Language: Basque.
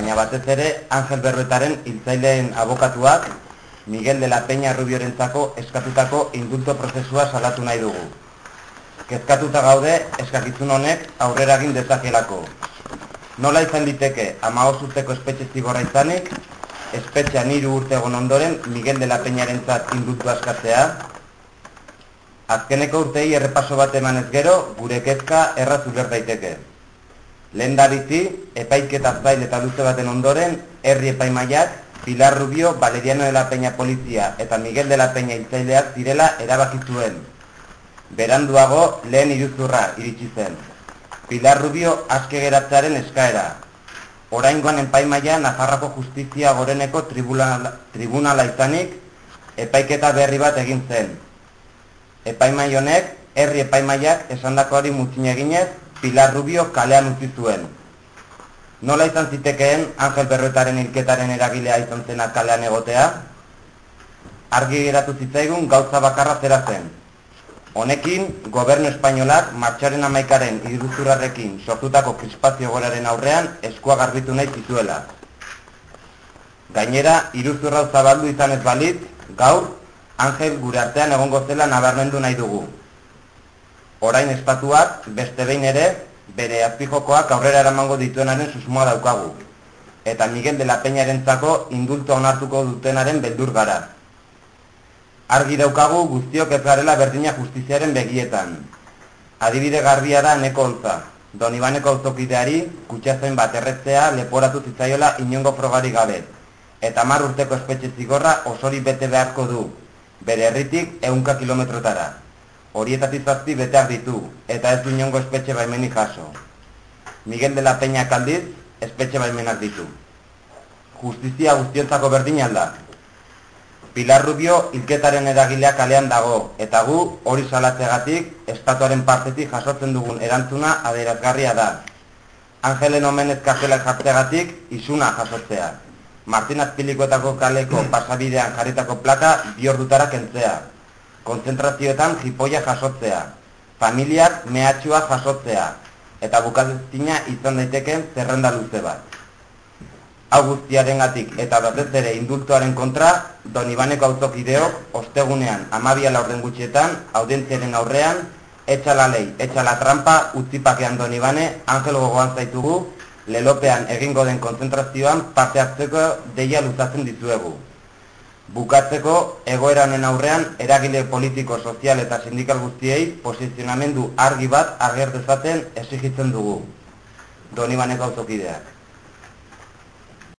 baina batez ere Angel Berruetaren hiltzaileen abokatuak Miguel de la Peña Rubiorentzako eskatutako indulto prozesua salatu nahi dugu. Kezkatuta gaude eskakitzun honek aurrera egin dezakelako. Nola izan liteke ama urteko espetxe zigorra izanik, espetxea niru urte egon ondoren Miguel de la Peñarentzat indultu askatzea, Azkeneko urtei errepaso bat emanez gero, gure kezka errazu daiteke. Lehen dabizi, epaiketa zail eta luze baten ondoren, herri epaimaiak, Pilar Rubio, Valeriano de la Peña Polizia eta Miguel de la Peña hiltzaileak zirela erabakizuen. Beranduago, lehen iruzurra iritsi zen. Pilar Rubio aske geratzearen eskaera. Oraingoan enpaimaia Nafarrako Justizia Goreneko tribunala, tribunala izanik, epaiketa berri bat egin zen. Epaimai honek, herri epaimaiak esandakoari mutzin eginez, Pilar Rubio kalean utzi zuen. Nola izan zitekeen Angel Berroetaren hilketaren eragilea izan zena kalean egotea? Argi geratu zitzaigun gauza bakarra zera zen. Honekin, gobernu espainolak martxaren amaikaren iruzurrarekin sortutako krispazio goraren aurrean eskua garbitu nahi zituela. Gainera, iruzurra zabaldu izan ez balit, gaur, Angel gure artean egongo zela nabarmendu nahi dugu orain espatuak beste behin ere bere azpijokoak aurrera eramango dituenaren susmoa daukagu. Eta Miguel de la Peñaren zako indulto onartuko dutenaren beldur gara. Argi daukagu guztiok ez garela berdina justiziaren begietan. Adibide garbia da neko ontza. Don Ibaneko autokideari kutsazen bat erretzea leporatu zitzaiola inongo frogari gabe. Eta mar urteko espetxe zigorra osori bete beharko du. Bere herritik eunka kilometrotara horietatik zazpi beteak ditu, eta ez du inongo espetxe baimenik jaso. Miguel de la Peña kaldiz, espetxe baimenak ditu. Justizia guztiontzako berdin alda. Pilar Rubio ilketaren eragilea kalean dago, eta gu hori salatzegatik estatuaren partetik jasotzen dugun erantzuna adierazgarria da. Angelen omenez kazela jartzegatik izuna jasotzea. Martin Azpilikoetako kaleko pasabidean jarritako plaka bi ordutara kentzea konzentrazioetan jipoia jasotzea, familiak mehatxua jasotzea, eta bukatzina izan daiteken zerrenda luze bat. Augustiaren gatik eta batez ere indultuaren kontra, Don Ibaneko autokideok ostegunean amabia laurden gutxietan, audientziaren aurrean, etxala lei, etxala trampa, utzipakean Don Ibane, Angel gogoan zaitugu, lelopean egingo den konzentrazioan parte hartzeko deia luzatzen dizuegu. Bukatzeko, egoera honen aurrean, eragile politiko, sozial eta sindikal guztiei posizionamendu argi bat ager dezaten exigitzen dugu. Doni baneko autokideak.